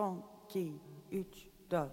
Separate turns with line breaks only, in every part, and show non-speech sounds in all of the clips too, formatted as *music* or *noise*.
Son, 2, 3,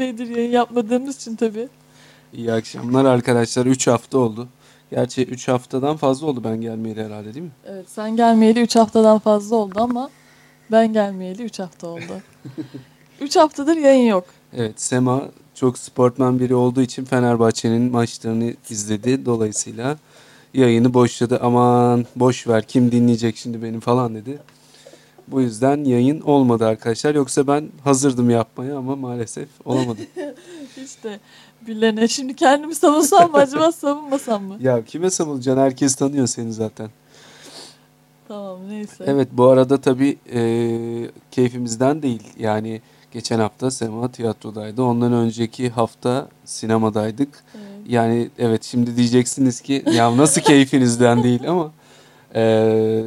epeydir yayın yapmadığımız için tabii.
İyi akşamlar arkadaşlar. 3 hafta oldu. Gerçi 3 haftadan fazla oldu ben gelmeyeli herhalde değil mi?
Evet sen gelmeyeli 3 haftadan fazla oldu ama ben gelmeyeli 3 hafta oldu. *laughs* 3 haftadır yayın yok.
Evet Sema çok sportman biri olduğu için Fenerbahçe'nin maçlarını izledi. Dolayısıyla yayını boşladı. Aman boş ver kim dinleyecek şimdi benim falan dedi. Bu yüzden yayın olmadı arkadaşlar. Yoksa ben hazırdım yapmaya ama maalesef olamadı. *laughs*
İşte bilene şimdi kendimi savunsam mı acaba *laughs* savunmasam mı?
ya kime savunacaksın? Herkes tanıyor seni zaten.
Tamam neyse.
Evet bu arada tabii e, keyfimizden değil. Yani geçen hafta Sema tiyatrodaydı. Ondan önceki hafta sinemadaydık.
Evet.
Yani evet şimdi diyeceksiniz ki ya nasıl keyfinizden değil ama e,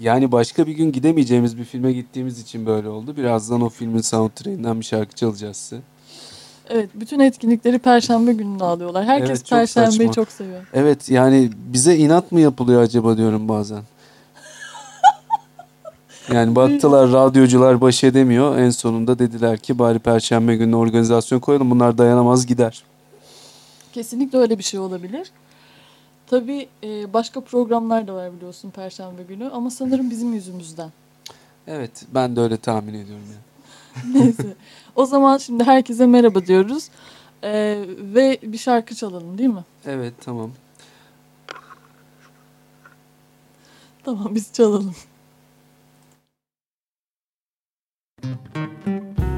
yani başka bir gün gidemeyeceğimiz bir filme gittiğimiz için böyle oldu. Birazdan o filmin soundtrack'inden bir şarkı çalacağız size.
Evet, bütün etkinlikleri perşembe gününe alıyorlar. Herkes
Evet, çok
perşembeyi
saçma.
çok seviyor.
Evet yani bize inat mı yapılıyor acaba diyorum bazen. *laughs* Yani baktılar radyocular baş edemiyor. En sonunda dediler ki bari perşembe günü organizasyon koyalım. Bunlar dayanamaz gider.
Kesinlikle öyle bir şey olabilir. Tabii e, başka programlar da var biliyorsun perşembe günü ama sanırım bizim yüzümüzden.
Evet ben de öyle tahmin ediyorum yani. *laughs*
Neyse. O zaman şimdi herkese merhaba diyoruz. E, ve bir şarkı çalalım değil mi?
Evet tamam.
Tamam biz çalalım.
Ormandaki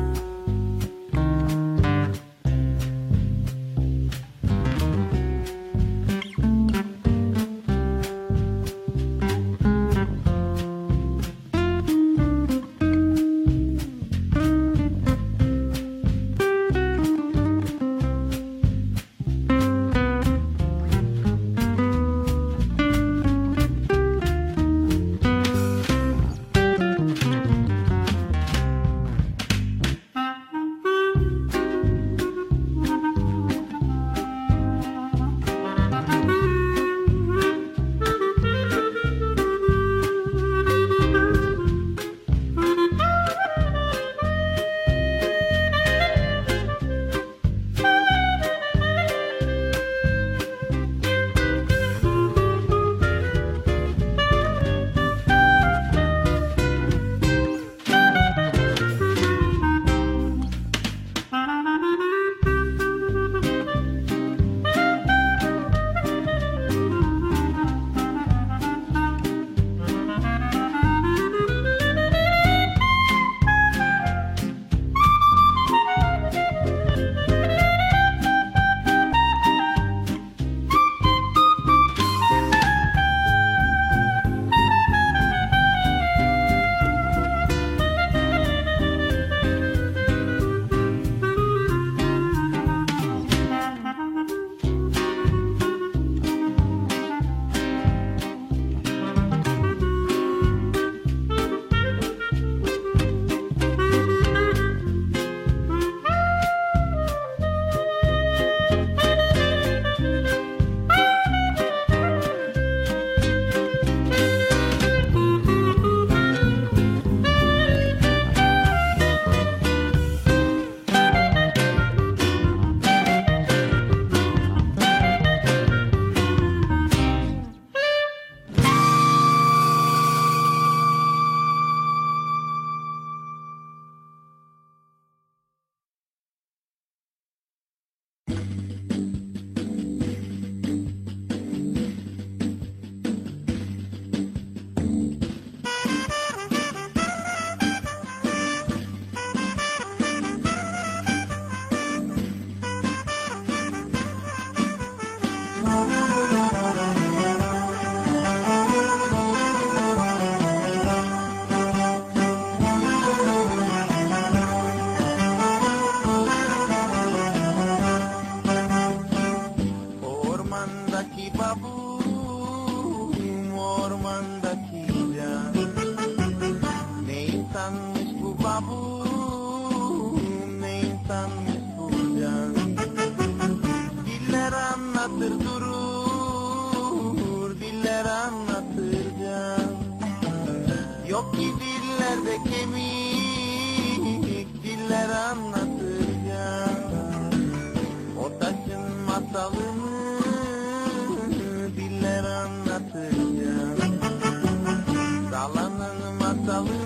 Salud.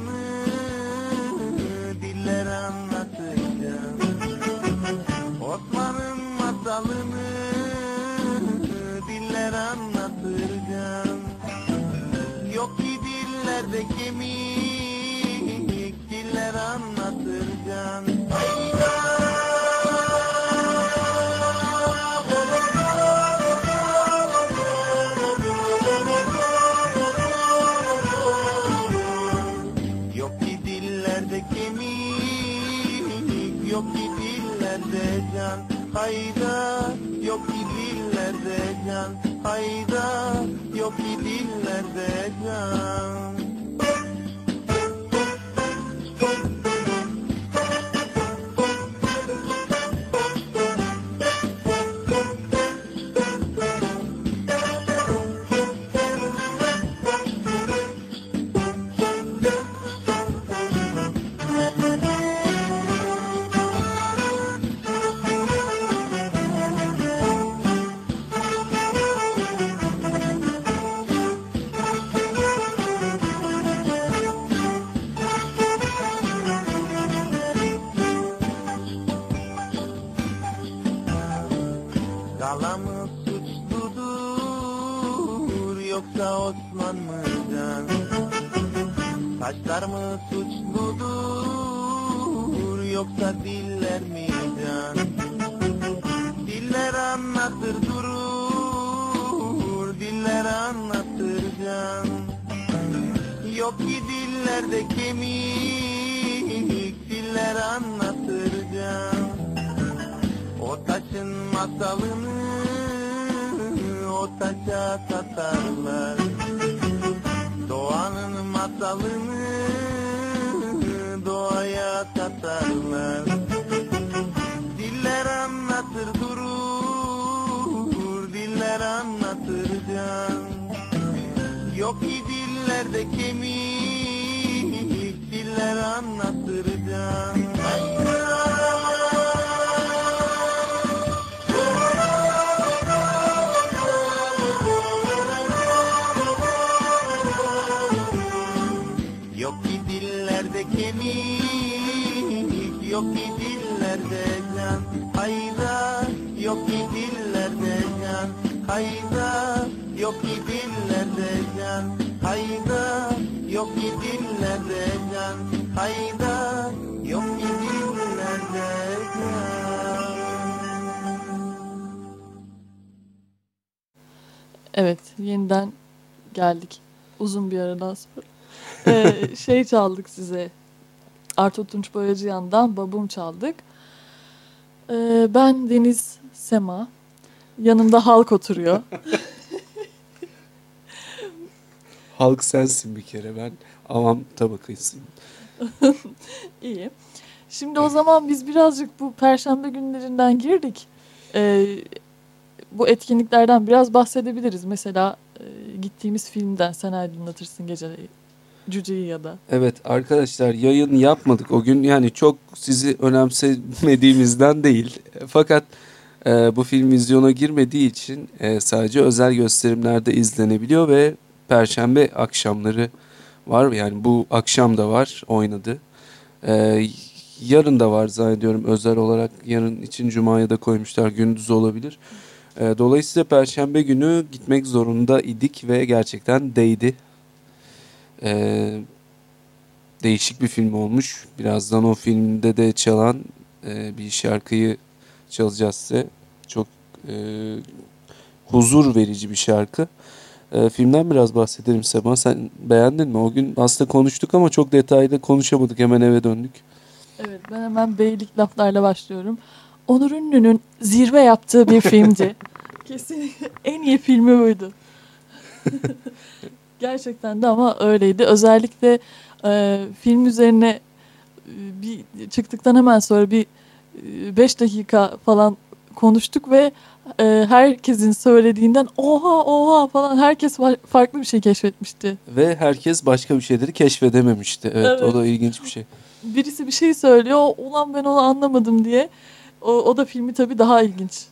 Hayda Yok ki dillerde can Yok ki dillerde kemik diller anlatır can Yok ki dillerde kemik Yok ki dillerde can. Hayda Yok ki dillerde can. Hayda Yok ki dillerde can Hayda Yok ki dillerde can
Evet, yeniden geldik. Uzun bir aradan sonra. *laughs* Ee, şey çaldık size. Arto Tunç Boyacıyan'dan Babum çaldık. Ee, ben Deniz Sema. Yanımda halk oturuyor. *laughs*
Halk sensin bir kere ben avam tabakasıyım. *laughs*
İyi. Şimdi o zaman biz birazcık bu perşembe günlerinden girdik. Ee, bu etkinliklerden biraz bahsedebiliriz. Mesela e, gittiğimiz filmden sen aydınlatırsın geceleri. Cüceyi ya da.
Evet arkadaşlar yayın yapmadık o gün yani çok sizi önemsemediğimizden değil. Fakat e, bu film vizyona girmediği için e, sadece özel gösterimlerde izlenebiliyor ve Perşembe akşamları var yani bu akşam da var oynadı. E, yarın da var zannediyorum özel olarak yarın için Cuma'ya da koymuşlar gündüz olabilir. E, dolayısıyla Perşembe günü gitmek zorunda idik ve gerçekten değdi. E, değişik bir film olmuş. Birazdan o filmde de çalan e, bir şarkıyı çalacağız size. Çok e, huzur verici bir şarkı. E, filmden biraz bahsedelim Sema. Sen beğendin mi? O gün aslında konuştuk ama çok detaylı konuşamadık. Hemen eve döndük.
Evet ben hemen beylik laflarla başlıyorum. Onur Ünlü'nün zirve yaptığı bir filmdi. *laughs* Kesinlikle en iyi filmi buydu. *laughs* Gerçekten de ama öyleydi. Özellikle e, film üzerine e, bir çıktıktan hemen sonra bir 5 dakika falan konuştuk ve e, herkesin söylediğinden oha oha falan herkes fa- farklı bir şey keşfetmişti.
Ve herkes başka bir şeyleri keşfedememişti. Evet,
Evet.
o da ilginç bir şey.
birisi bir şey söylüyor. Ulan ben onu anlamadım diye. O, o da filmi tabii daha ilginç.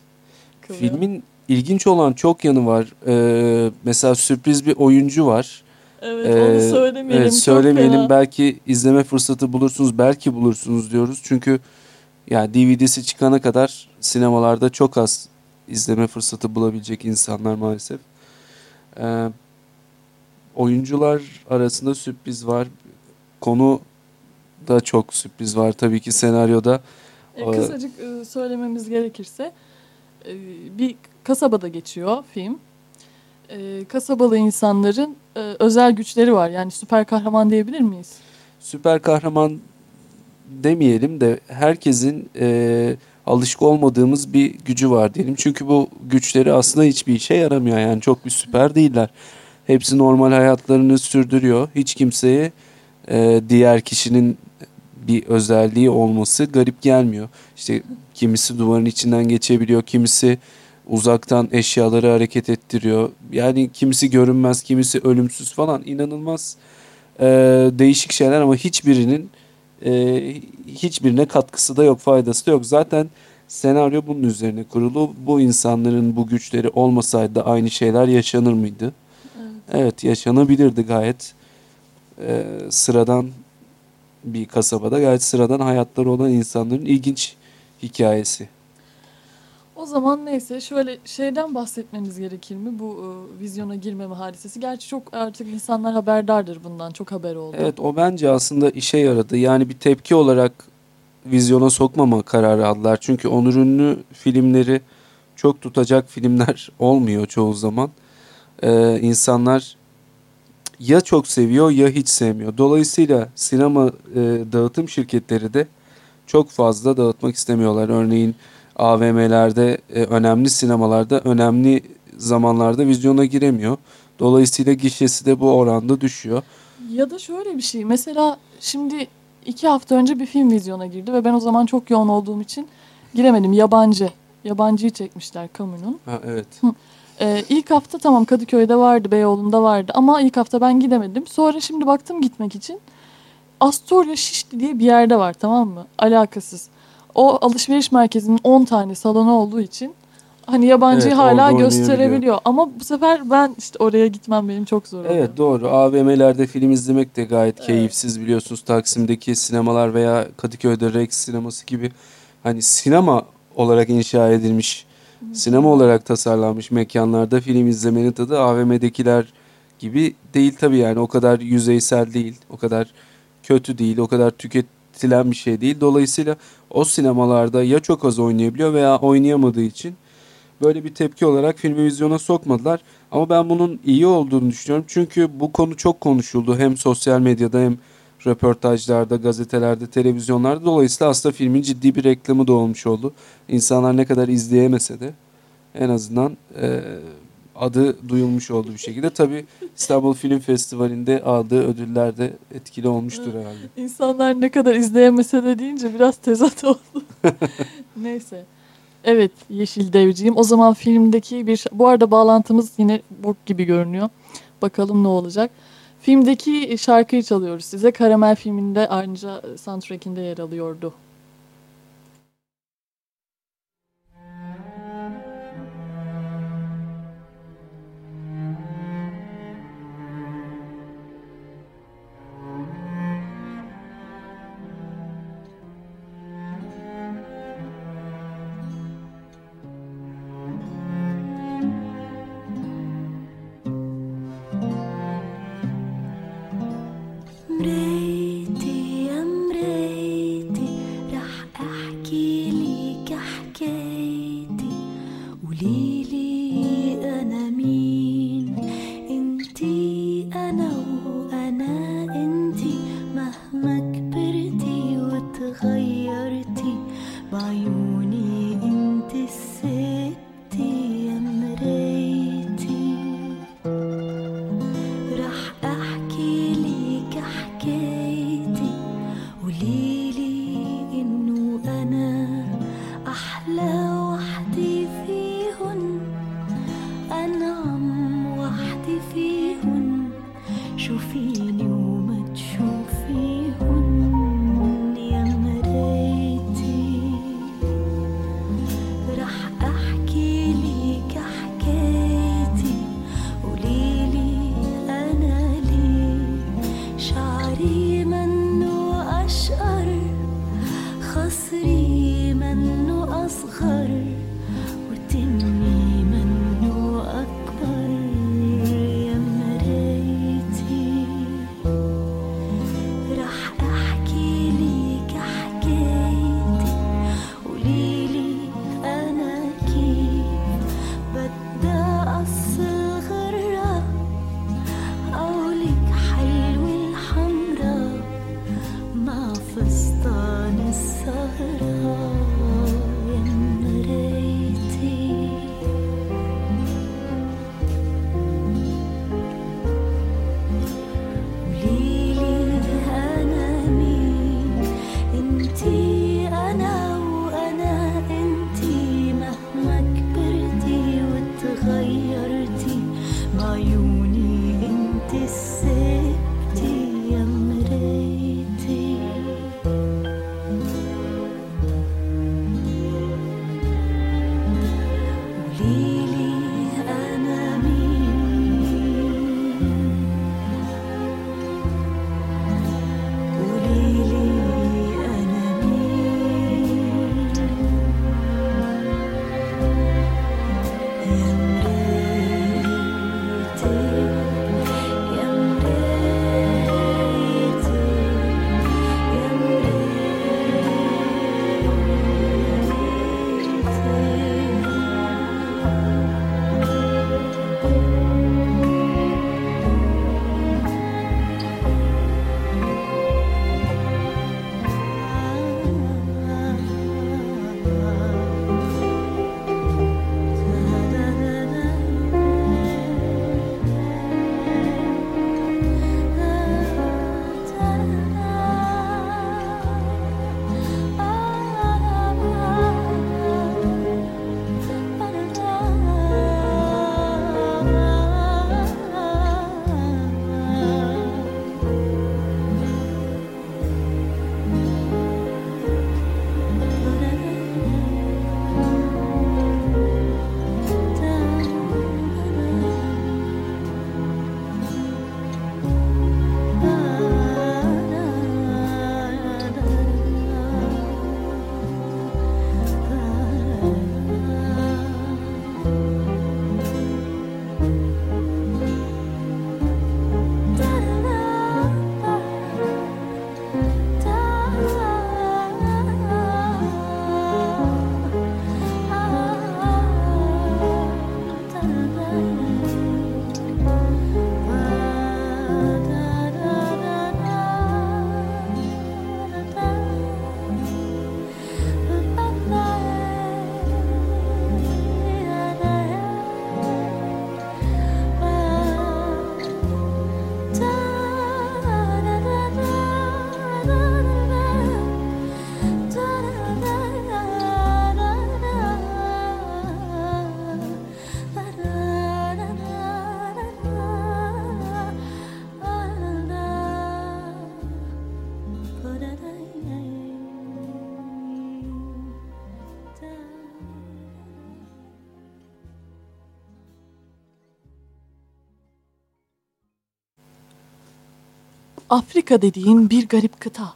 kılıyor.
Filmin ilginç olan çok yanı var. Ee, mesela sürpriz bir oyuncu var.
Evet
Ee,
onu söylemeyelim.
evet, söylemeyelim. Belki izleme fırsatı bulursunuz. Belki bulursunuz diyoruz. Çünkü yani DVD'si çıkana kadar sinemalarda çok az izleme fırsatı bulabilecek insanlar maalesef. Ee, oyuncular arasında sürpriz var. Konu da çok sürpriz var tabii ki senaryoda.
E,
O-
kısacık e, söylememiz gerekirse e, bir kasabada geçiyor film. E, kasabalı insanların e, özel güçleri var. Yani süper kahraman diyebilir miyiz?
süper kahraman demeyelim de herkesin e, alışık olmadığımız bir gücü var diyelim. Çünkü bu güçleri aslında hiçbir işe yaramıyor. Yani çok bir süper değiller. Hepsi normal hayatlarını sürdürüyor. Hiç kimseye e, diğer kişinin bir özelliği olması garip gelmiyor. İşte kimisi duvarın içinden geçebiliyor, kimisi uzaktan eşyaları hareket ettiriyor. Yani kimisi görünmez, kimisi ölümsüz falan inanılmaz e, değişik şeyler ama hiçbirinin e, hiçbirine katkısı da yok, faydası da yok. Zaten senaryo bunun üzerine kurulu. Bu insanların bu güçleri olmasaydı da aynı şeyler yaşanır mıydı? Evet, yaşanabilirdi gayet. E, sıradan bir kasabada gayet sıradan hayatları olan insanların ilginç hikayesi.
O zaman neyse şöyle şeyden bahsetmemiz gerekir mi? Bu e, vizyona girmeme hadisesi. Gerçi çok artık insanlar haberdardır bundan. Çok haber oldu.
Evet o bence aslında işe yaradı. Yani bir tepki olarak vizyona sokmama kararı aldılar. Çünkü Onur Ünlü filmleri çok tutacak filmler *laughs* olmuyor çoğu zaman. Ee, insanlar ya çok seviyor ya hiç sevmiyor. Dolayısıyla sinema e, dağıtım şirketleri de çok fazla dağıtmak istemiyorlar. Örneğin AVM'lerde, e, önemli sinemalarda, önemli zamanlarda vizyona giremiyor. Dolayısıyla gişesi de bu oranda düşüyor.
Ya da şöyle bir şey. Mesela şimdi iki hafta önce bir film vizyona girdi ve ben o zaman çok yoğun olduğum için giremedim. Yabancı. Yabancıyı çekmişler kamunun.
Ha, evet.
Ee, ilk hafta tamam Kadıköy'de vardı, Beyoğlu'nda vardı ama ilk hafta ben gidemedim. Sonra şimdi baktım gitmek için. Astorya Şişli diye bir yerde var tamam mı? Alakasız. O alışveriş merkezinin 10 tane salonu olduğu için hani yabancıyı
Evet,
hala gösterebiliyor. Ama bu sefer ben işte oraya gitmem benim çok zor oluyor.
Evet doğru. AVM'lerde film izlemek de gayet
Evet.
keyifsiz biliyorsunuz. Taksim'deki sinemalar veya Kadıköy'de Rex sineması gibi hani sinema olarak inşa edilmiş, sinema olarak tasarlanmış mekanlarda film izlemenin tadı AVM'dekiler gibi değil tabii yani o kadar yüzeysel değil, o kadar kötü değil, o kadar tüketilen bir şey değil. Dolayısıyla o sinemalarda ya çok az oynayabiliyor veya oynayamadığı için böyle bir tepki olarak filmi vizyona sokmadılar. Ama ben bunun iyi olduğunu düşünüyorum. Çünkü bu konu çok konuşuldu. Hem sosyal medyada hem röportajlarda, gazetelerde, televizyonlarda. Dolayısıyla aslında filmin ciddi bir reklamı da olmuş oldu. İnsanlar ne kadar izleyemese de en azından e, adı duyulmuş oldu bir şekilde. Tabii İstanbul Film Festivali'nde aldığı ödüller de etkili olmuştur herhalde.
İnsanlar ne kadar izleyemese de deyince biraz tezat oldu. *laughs* Neyse. Evet Yeşil Devciğim. O zaman filmdeki bir... Bu arada bağlantımız yine bok gibi görünüyor. Bakalım ne olacak. Filmdeki şarkıyı çalıyoruz size. Karamel filminde ayrıca soundtrack'inde yer alıyordu. Afrika dediğin bir garip kıta.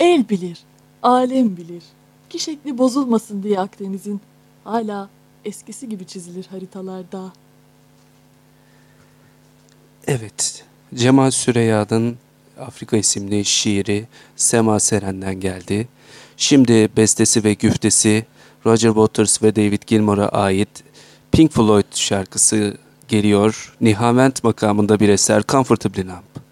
El bilir, alem bilir. Ki şekli bozulmasın diye Akdeniz'in hala eskisi gibi çizilir haritalarda.
Evet, Cemal Süreyya'nın Afrika isimli şiiri Sema Seren'den geldi. Şimdi bestesi ve güftesi Roger Waters ve David Gilmour'a ait Pink Floyd şarkısı geliyor. Nihavent makamında bir eser Comfortably Numb.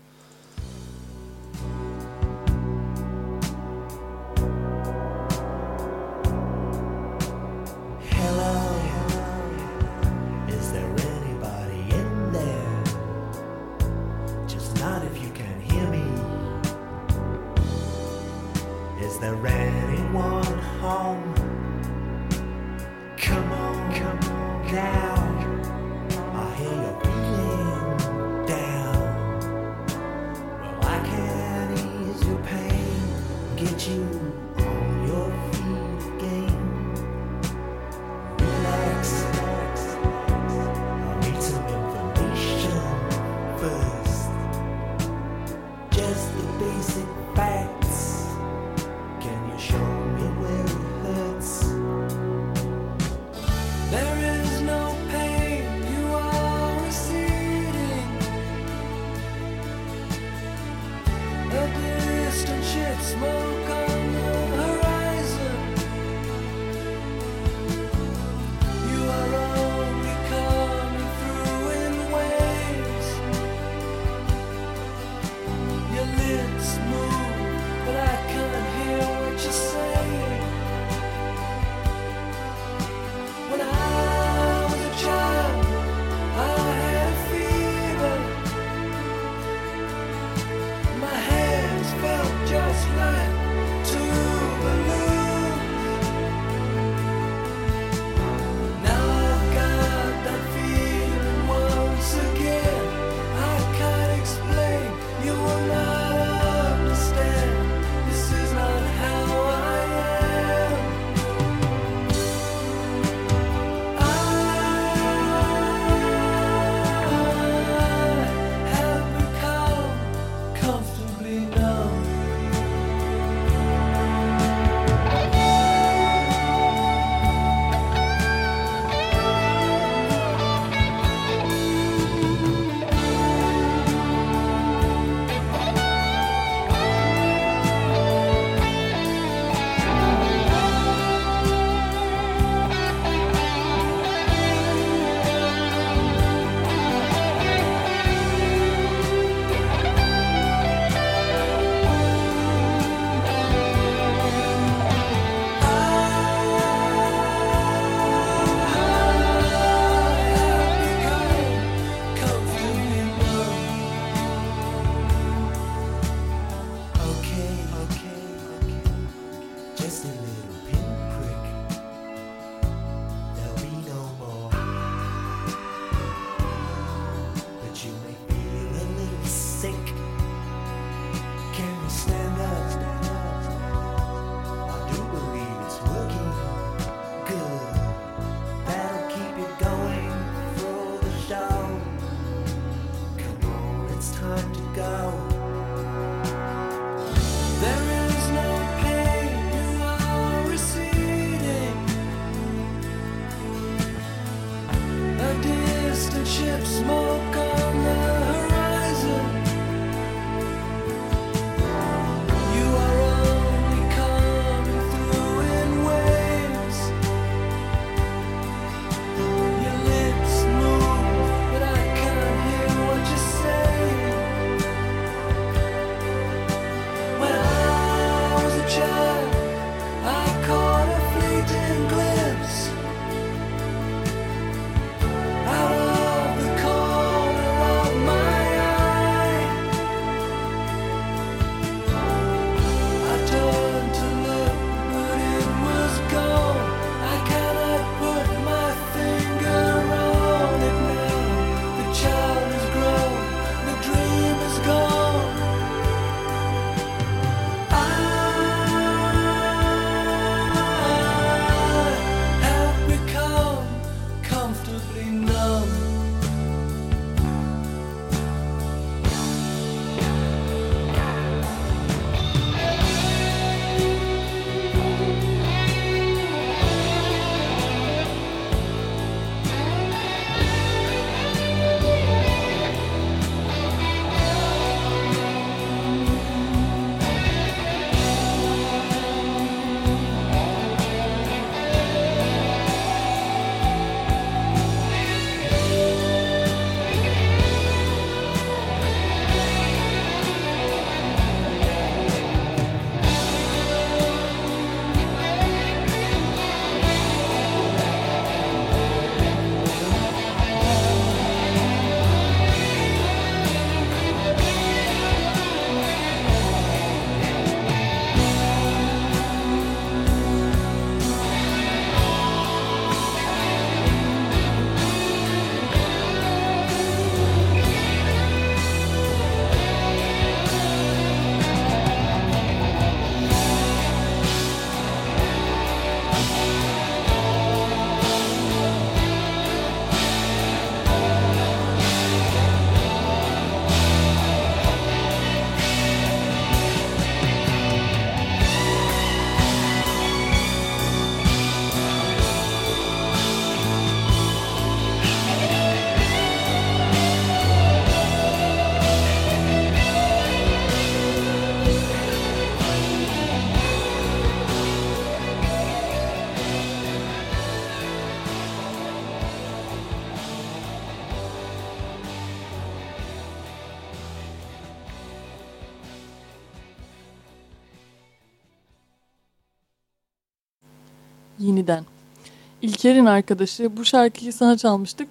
İlker'in arkadaşı. Bu şarkıyı sana çalmıştık.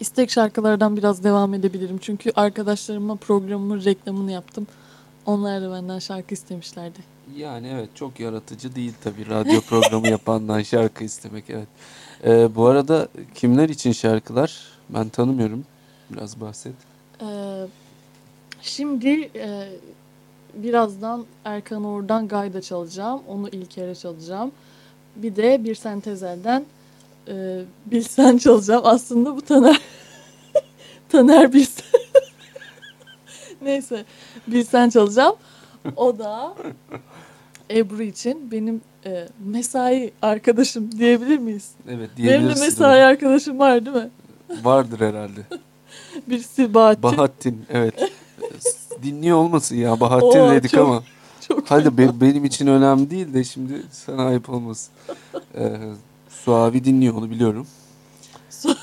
İstek şarkılardan biraz devam edebilirim. Çünkü arkadaşlarıma programımın reklamını yaptım. Onlar da benden şarkı istemişlerdi.
Yani evet çok yaratıcı değil tabii radyo programı *laughs* yapandan şarkı istemek evet. Ee, bu arada kimler için şarkılar? Ben tanımıyorum. Biraz bahset.
Ee, şimdi e, birazdan Erkan Oğur'dan Gayda çalacağım. Onu İlker'e çalacağım. Bir de bir sentezelden e, Bilsen çalacağım. Aslında bu Taner. *laughs* Taner Bilsen. *laughs* Neyse. Bilsen çalacağım. O da Ebru için benim e, mesai arkadaşım diyebilir miyiz?
Evet
Benim de mesai arkadaşım var değil mi?
Vardır herhalde. *laughs*
Birisi Bahattin.
Bahattin evet. Dinliyor olmasın ya Bahattin
Oo,
dedik
çok-
ama.
Çok
Hadi be- benim için önemli değil de şimdi sana ayıp olmasın. Ee, Suavi dinliyor onu biliyorum. *laughs*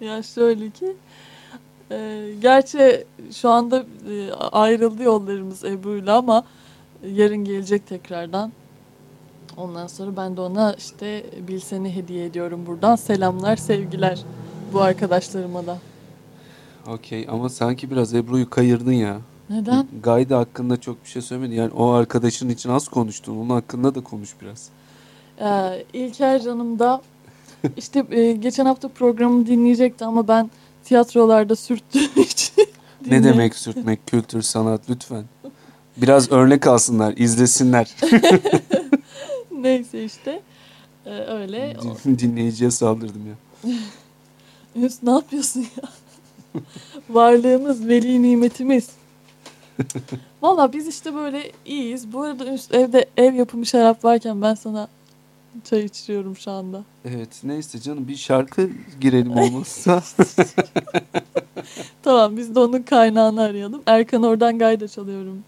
Ya şöyle ki e, gerçi şu anda e, ayrıldı yollarımız Ebru'yla ama yarın gelecek tekrardan. Ondan sonra ben de ona işte Bilsen'i hediye ediyorum buradan. Selamlar, sevgiler bu arkadaşlarıma da.
Okey ama sanki biraz Ebru'yu kayırdın ya.
Neden?
Gayda hakkında çok bir şey söylemedin. Yani o arkadaşın için az konuştun. Onun hakkında da konuş biraz.
Ee, İlker Canım da işte e, geçen hafta programı dinleyecekti ama ben tiyatrolarda sürttüğüm *laughs* için
Ne demek sürtmek, kültür, sanat lütfen. Biraz örnek alsınlar, izlesinler. *laughs*
Neyse işte Ee, öyle.
Din- Dinleyiciye saldırdım ya.
Yunus ne yapıyorsun ya? *laughs* Varlığımız, veli nimetimiz. *laughs* Valla biz işte böyle iyiyiz. Bu arada Yunus, evde ev yapımı şarap varken ben sana çay içiriyorum şu anda.
Evet neyse canım bir şarkı girelim olmazsa. *laughs* *laughs*
Tamam biz de onun kaynağını arayalım. Erkan oradan gayda çalıyorum.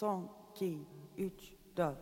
son, 2, 3, 4,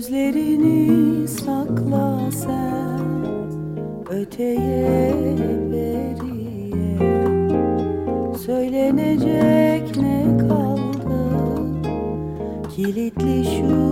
Gözlerini sakla sen öteye beriye. Söylenecek ne kaldı? Kilitli şu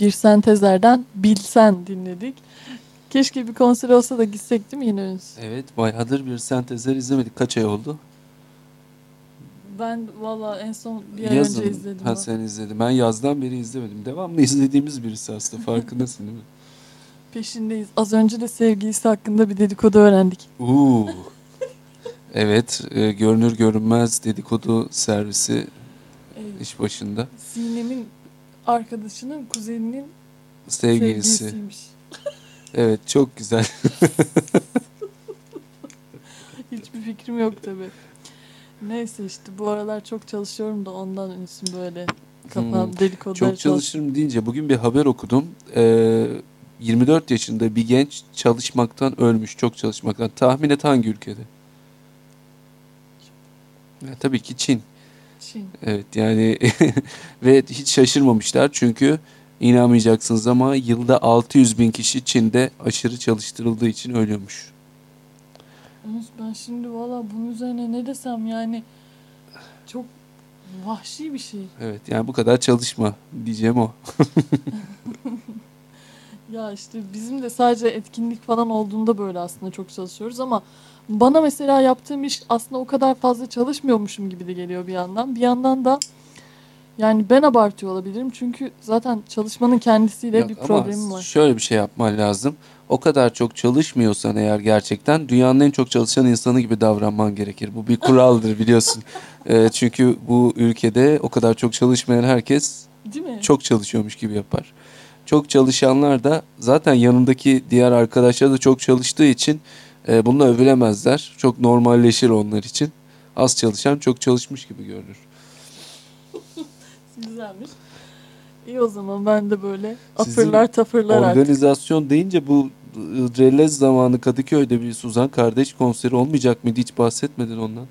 bir
sentezlerden Bilsen dinledik. Keşke bir konser olsa da gitsek değil mi yine Önüz?
Evet bayağıdır bir sentezler izlemedik. Kaç ay oldu?
Ben valla en son bir ay
Yazın.
önce izledim.
Ha
ben.
sen izledin. Ben yazdan beri izlemedim. Devamlı izlediğimiz birisi aslında. Farkındasın değil mi? *laughs*
Peşindeyiz. Az önce de sevgilisi hakkında bir dedikodu öğrendik.
Uuu. Evet, e, görünür görünmez dedikodu servisi
Ee,
iş başında.
Sinem'in arkadaşının kuzeninin
Sevgilisi.
sevgilisiymiş. *laughs*
Evet, çok güzel. *laughs*
Hiçbir fikrim yok tabi. Neyse işte bu aralar çok çalışıyorum da ondan ünsün böyle kafam
Hmm, *laughs*
dedikodular
Çok çalışırım deyince bugün bir haber okudum. Ee, 24 yaşında bir genç çalışmaktan ölmüş. Çok çalışmaktan. Tahmin et hangi ülkede? Ya, tabii ki Çin.
Çin.
Evet yani *laughs* ve hiç şaşırmamışlar çünkü inanmayacaksınız ama yılda 600 bin kişi Çin'de aşırı çalıştırıldığı için ölüyormuş.
Yunus ben şimdi valla bunun üzerine ne desem yani çok vahşi bir şey.
Evet yani bu kadar çalışma diyeceğim o. *laughs*
Ya işte bizim de sadece etkinlik falan olduğunda böyle aslında çok çalışıyoruz ama bana mesela yaptığım iş aslında o kadar fazla çalışmıyormuşum gibi de geliyor bir yandan. Bir yandan da yani ben abartıyor olabilirim çünkü zaten çalışmanın kendisiyle
Yok
bir
ama
problemim var.
Şöyle bir şey yapman lazım. O kadar çok çalışmıyorsan eğer gerçekten dünyanın en çok çalışan insanı gibi davranman gerekir. Bu bir kuraldır *laughs* biliyorsun. Ee, çünkü bu ülkede o kadar çok çalışmayan herkes
Değil mi?
çok çalışıyormuş gibi yapar. Çok çalışanlar da zaten yanındaki diğer arkadaşlar da çok çalıştığı için e, bununla övülemezler. Çok normalleşir onlar için. Az çalışan çok çalışmış gibi görünür. *laughs*
Güzelmiş. İyi o zaman ben de böyle
Sizin
afırlar tafırlar artık.
Organizasyon deyince bu Drellez zamanı Kadıköy'de bir Suzan kardeş konseri olmayacak mıydı? Hiç bahsetmedin ondan.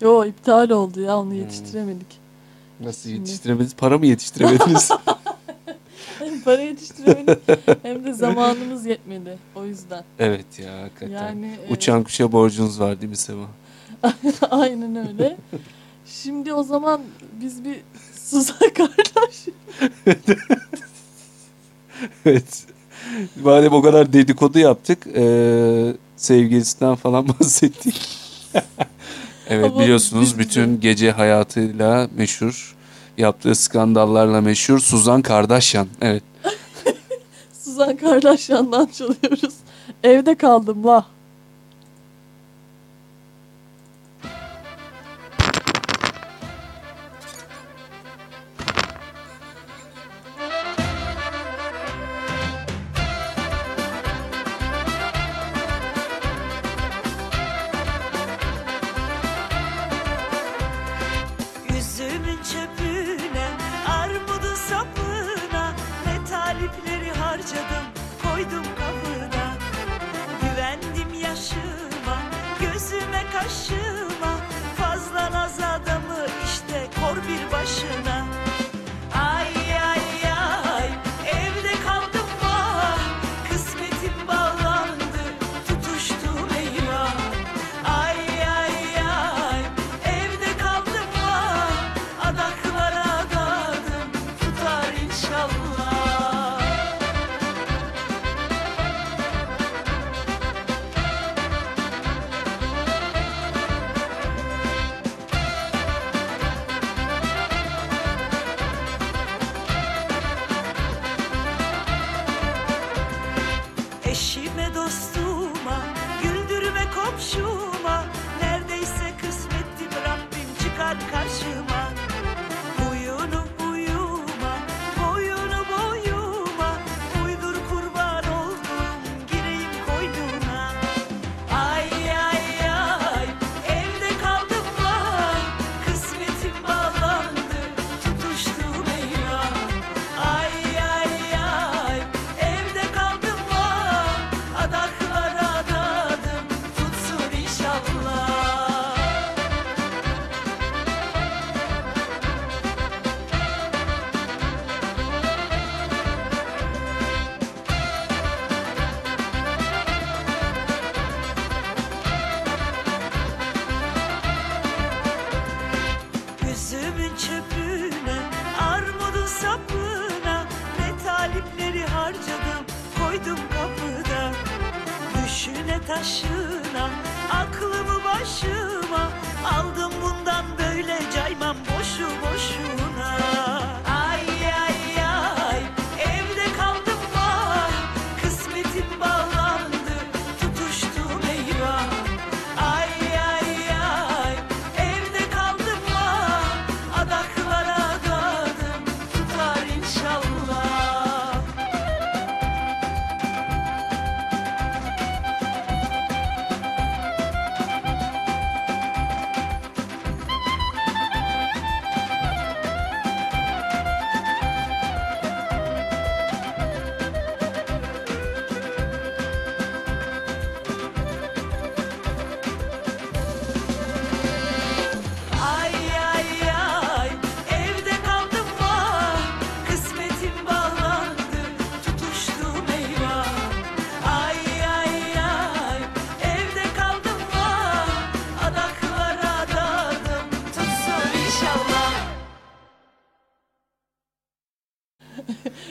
Yo iptal oldu ya
Hmm.
onu yetiştiremedik.
Nasıl yetiştiremediniz? Para mı yetiştiremediniz? *laughs*
Hem para yetiştiremedik hem de zamanımız yetmedi o yüzden.
evet ya hakikaten.
Yani e,
Uçan kuşa borcunuz var değil mi Sema? *laughs*
aynen öyle. Şimdi o zaman biz bir Suzan *laughs* kardeş.
evet. Madem o kadar dedikodu yaptık, eee, sevgilisinden falan *laughs* bahsettik. evet
Ama
biliyorsunuz bütün gece hayatıyla meşhur, yaptığı skandallarla meşhur Suzan Kardashian. Evet. *laughs*
Suzan Kardashian'dan çalıyoruz. Evde kaldım la.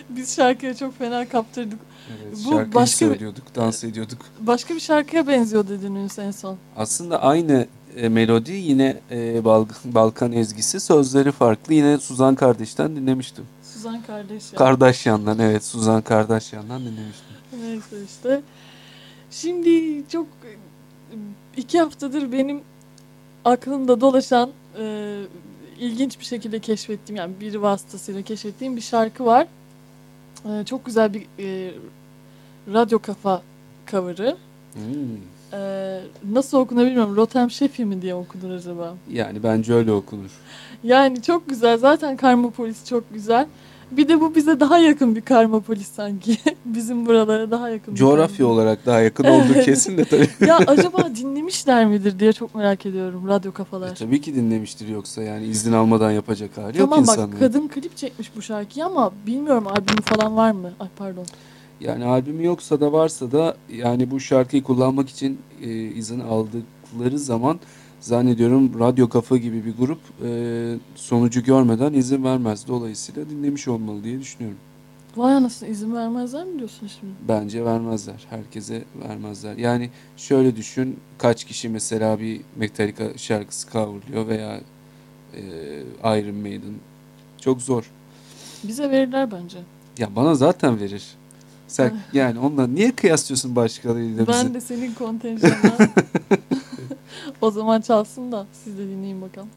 Biz şarkıya çok fena kaptırdık.
Evet,
Bu
şarkıyı
başka bir-
söylüyorduk, dans ediyorduk.
Başka bir şarkıya benziyor dediniz en son.
Aslında aynı e, melodi yine e, Bal- Balkan ezgisi sözleri farklı. Yine Suzan kardeşten dinlemiştim.
Suzan kardeş ya.
Kardashian'dan evet Suzan Kardashian'dan dinlemiştim.
Neyse işte. Şimdi çok iki haftadır benim aklımda dolaşan e, ilginç bir şekilde keşfettiğim yani biri vasıtasıyla keşfettiğim bir şarkı var. E, çok güzel bir e, radyo kafa cover'ı.
Hmm.
E, nasıl okunur bilmiyorum. Rotem Şefi mi diye okunur acaba?
Yani bence öyle okunur.
Yani çok güzel. Zaten Karmapolis çok güzel. Bir de bu bize daha yakın bir Karmapolis sanki. *laughs* Bizim buralara daha yakın. bir
Coğrafya
Karmapolis.
olarak daha yakın olduğu
Evet.
kesin de tabii.
ya *laughs* acaba dinlemişler midir diye çok merak ediyorum radyo kafalar.
E, tabii ki dinlemiştir yoksa yani izin almadan yapacak hali yok
tamam
insanın.
bak kadın klip çekmiş bu şarkıyı ama bilmiyorum albümü falan var mı? Ay pardon.
Yani albümü yoksa da varsa da yani bu şarkıyı kullanmak için e, izin aldıkları zaman zannediyorum Radyo Kafa gibi bir grup e, sonucu görmeden izin vermez. Dolayısıyla dinlemiş olmalı diye düşünüyorum.
Vay anasını izin vermezler mi diyorsun şimdi?
Bence vermezler. Herkese vermezler. Yani şöyle düşün kaç kişi mesela bir Metallica şarkısı coverlıyor veya e, Iron Maiden. Çok zor.
Bize verirler bence.
Ya bana zaten verir. Sen *laughs* yani onunla niye kıyaslıyorsun başkalarıyla bizi?
Ben de senin kontenjanına. *laughs* o zaman çalsın da siz de dinleyin bakalım.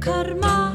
Karma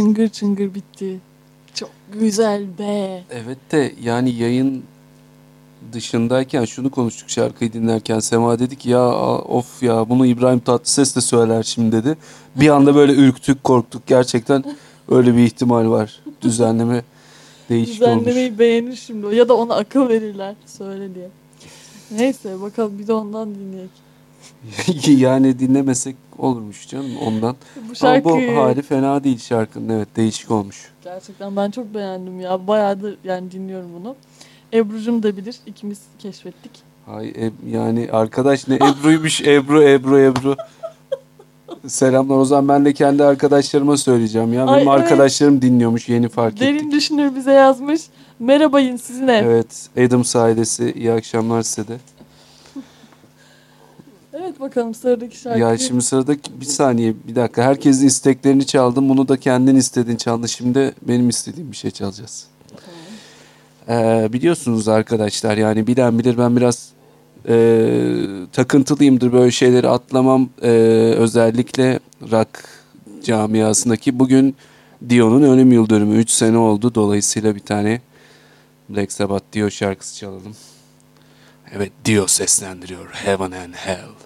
çıngır çıngır bitti. Çok güzel be.
Evet de yani yayın dışındayken şunu konuştuk şarkıyı dinlerken Sema dedi ki ya of ya bunu İbrahim Tatlıses de söyler şimdi dedi. Bir anda böyle ürktük korktuk gerçekten öyle bir ihtimal var. Düzenleme *laughs* değişik olmuş.
Düzenlemeyi beğenir şimdi. Ya da ona akıl verirler söyle diye. Neyse bakalım bir de ondan dinleyelim. *laughs*
yani dinlemesek olurmuş canım ondan.
Bu
Ama
şarkı
bu hali fena değil şarkının evet değişik olmuş.
gerçekten ben çok beğendim ya. Bayağıdır yani dinliyorum bunu. Ebru'cum da bilir. ikimiz keşfettik.
Hay e- yani arkadaş ne Ebru'ymuş *laughs* Ebru Ebru Ebru. Selamlar o zaman ben de kendi arkadaşlarıma söyleyeceğim ya. Benim
Ay, evet.
arkadaşlarım dinliyormuş yeni fark ettik.
Derin Düşünür bize yazmış. Merhabayın sizin ev. Evet,
Adams ailesi iyi akşamlar size de.
Bakalım sıradaki şarkı.
Ya şimdi sırada bir saniye bir dakika. Herkesin isteklerini çaldım. Bunu da kendin istedin çaldı şimdi benim istediğim bir şey çalacağız. Ee, biliyorsunuz arkadaşlar yani bilen bilir ben biraz e, takıntılıyımdır böyle şeyleri atlamam. Ee, özellikle rock camiasındaki. Bugün Dio'nun ölüm yıl dönümü 3 sene oldu. Dolayısıyla bir tane Black Sabbath Dio şarkısı çalalım. Evet Dio seslendiriyor. Heaven and Hell.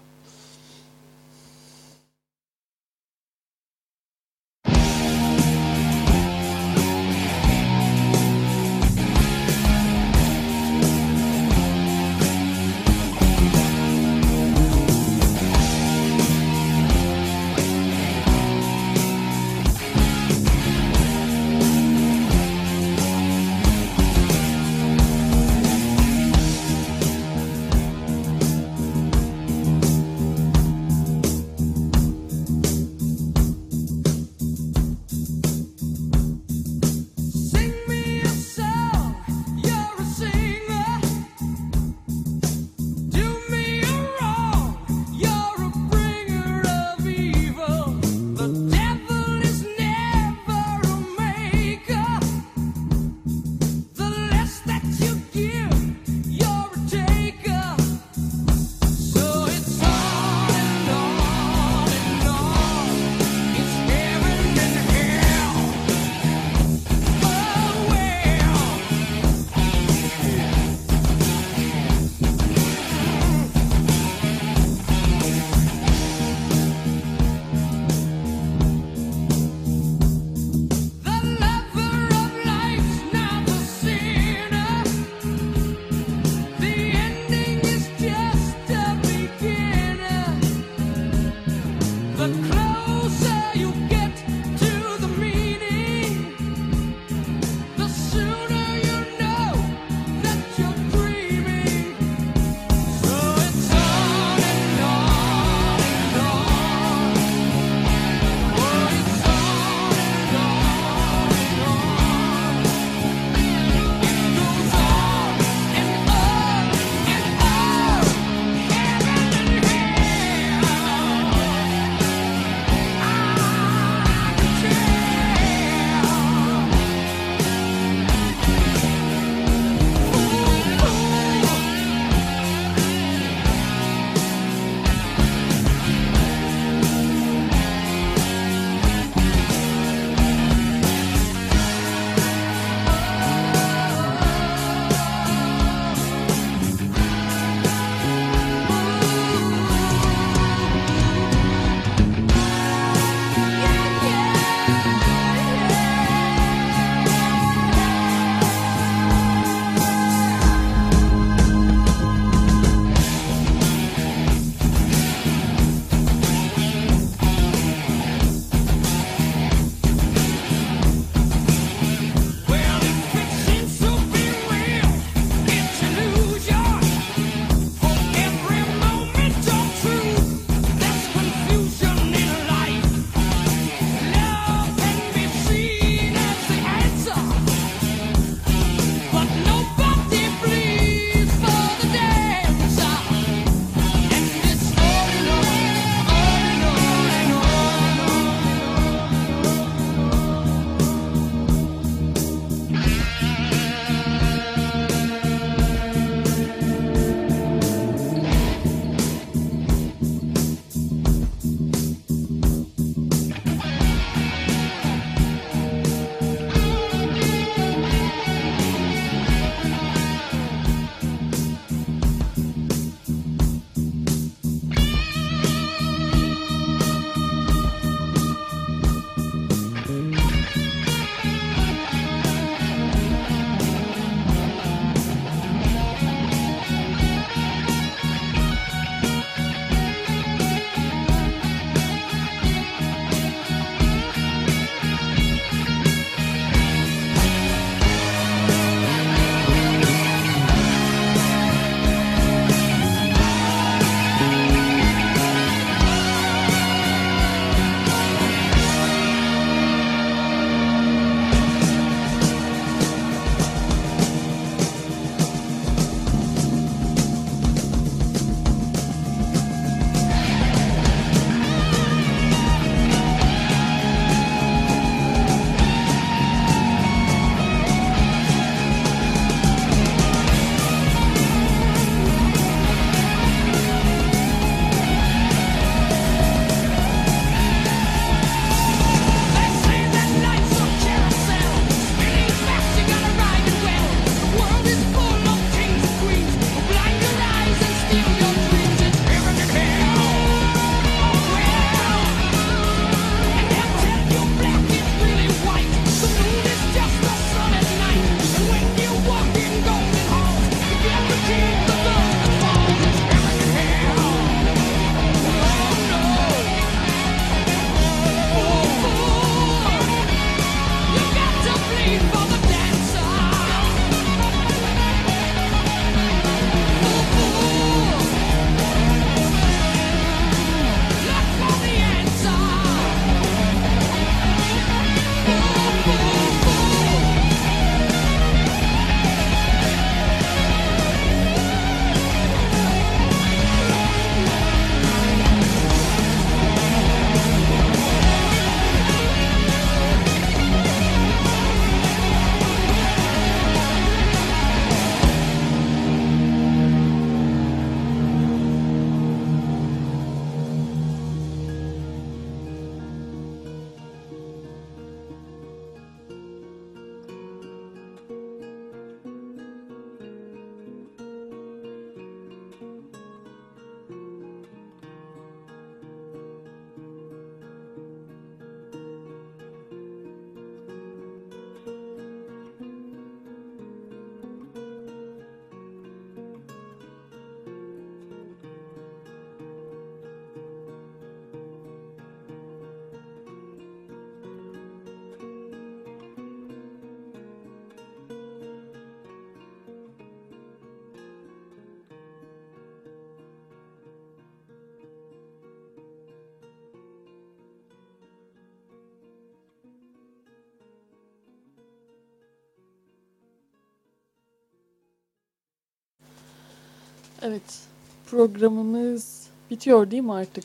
Evet. Programımız bitiyor değil mi artık?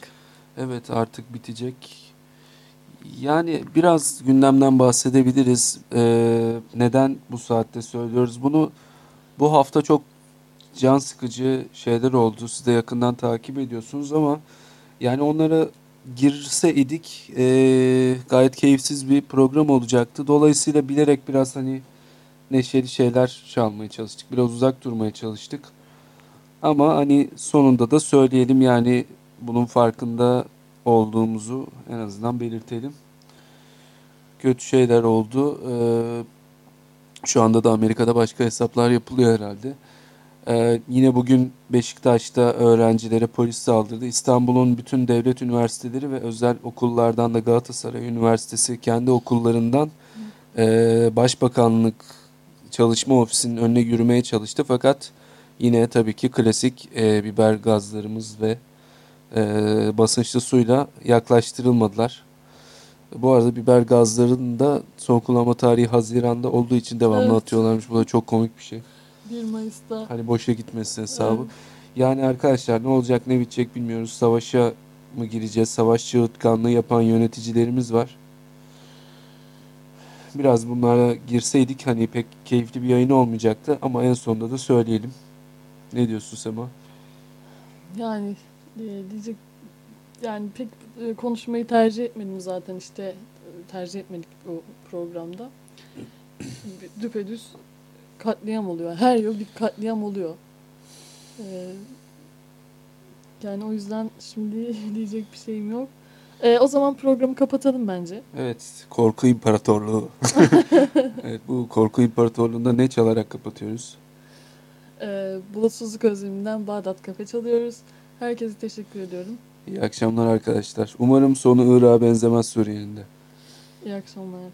Evet artık bitecek. Yani biraz gündemden bahsedebiliriz. Ee, neden bu saatte söylüyoruz bunu? Bu hafta çok can sıkıcı şeyler oldu. Siz de yakından takip ediyorsunuz ama yani onlara girse idik ee, gayet keyifsiz bir program olacaktı. Dolayısıyla bilerek biraz hani neşeli şeyler çalmaya çalıştık. Biraz uzak durmaya çalıştık. Ama hani sonunda da söyleyelim yani bunun farkında olduğumuzu en azından belirtelim. Kötü şeyler oldu. Ee, şu anda da Amerika'da başka hesaplar yapılıyor herhalde. Ee, yine bugün Beşiktaş'ta öğrencilere polis saldırdı. İstanbul'un bütün devlet üniversiteleri ve özel okullardan da Galatasaray Üniversitesi kendi okullarından e, Başbakanlık Çalışma Ofisi'nin önüne yürümeye çalıştı. Fakat yine tabii ki klasik e, biber gazlarımız ve e, basınçlı suyla yaklaştırılmadılar. Bu arada biber gazlarının da son kullanma tarihi Haziran'da olduğu için devamlı
Evet.
atıyorlarmış. Bu da çok komik bir şey.
1 Mayıs'ta
Hani boşa gitmesin hesabı.
Evet.
Yani arkadaşlar ne olacak ne bitecek bilmiyoruz. Savaşa mı gireceğiz? Savaş çığırtkanlığı yapan yöneticilerimiz var. Biraz bunlara girseydik hani pek keyifli bir yayın olmayacaktı ama en sonunda da söyleyelim. Ne diyorsun Sema?
yani e, diyecek yani pek e, konuşmayı tercih etmedim zaten işte e, tercih etmedik bu programda. Düpedüz katliam oluyor. Her yıl bir katliam oluyor. Ee, yani o yüzden şimdi *laughs* diyecek bir şeyim yok. Ee, o zaman programı kapatalım bence.
Evet, Korku İmparatorluğu. *laughs* evet, bu Korku İmparatorluğu'nda ne çalarak kapatıyoruz?
Ee, Bulutsuzluk Özleminden Bağdat Kafe çalıyoruz. Herkese teşekkür ediyorum.
İyi akşamlar arkadaşlar. Umarım sonu Irak'a benzemez Suriye'nin de.
İyi akşamlar.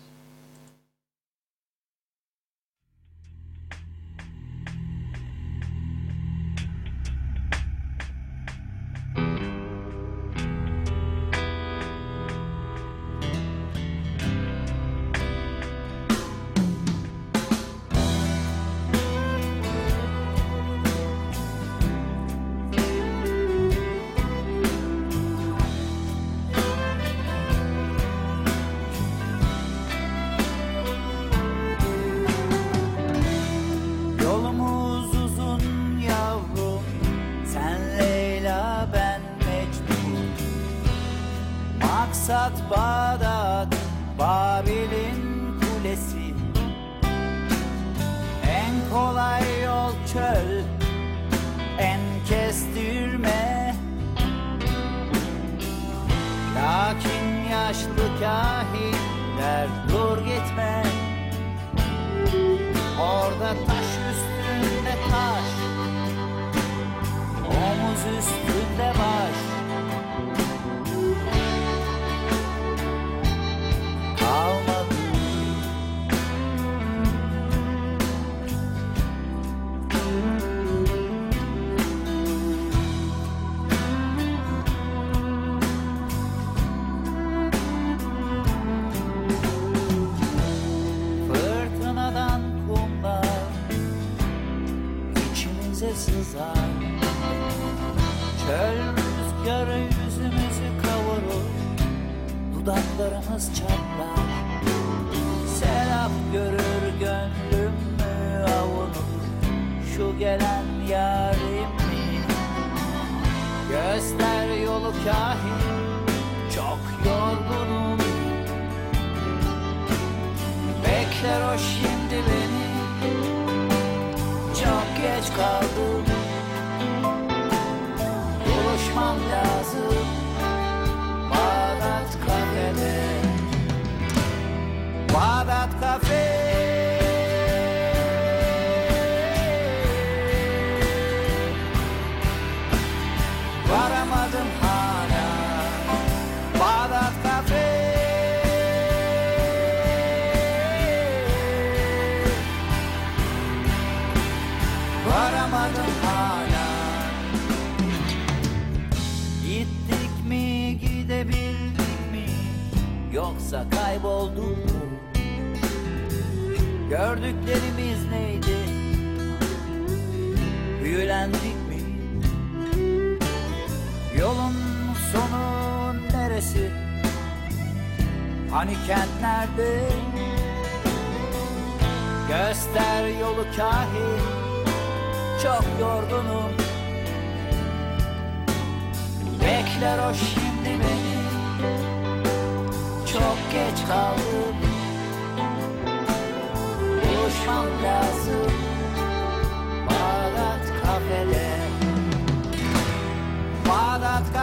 Gördüklerimiz neydi? Büyülendik mi? Yolun sonu neresi? Hani kentlerde? Göster yolu kahin Çok yorgunum Bekler o şimdi beni Çok geç kaldım Çamlasın cafe, kafeler Bağdat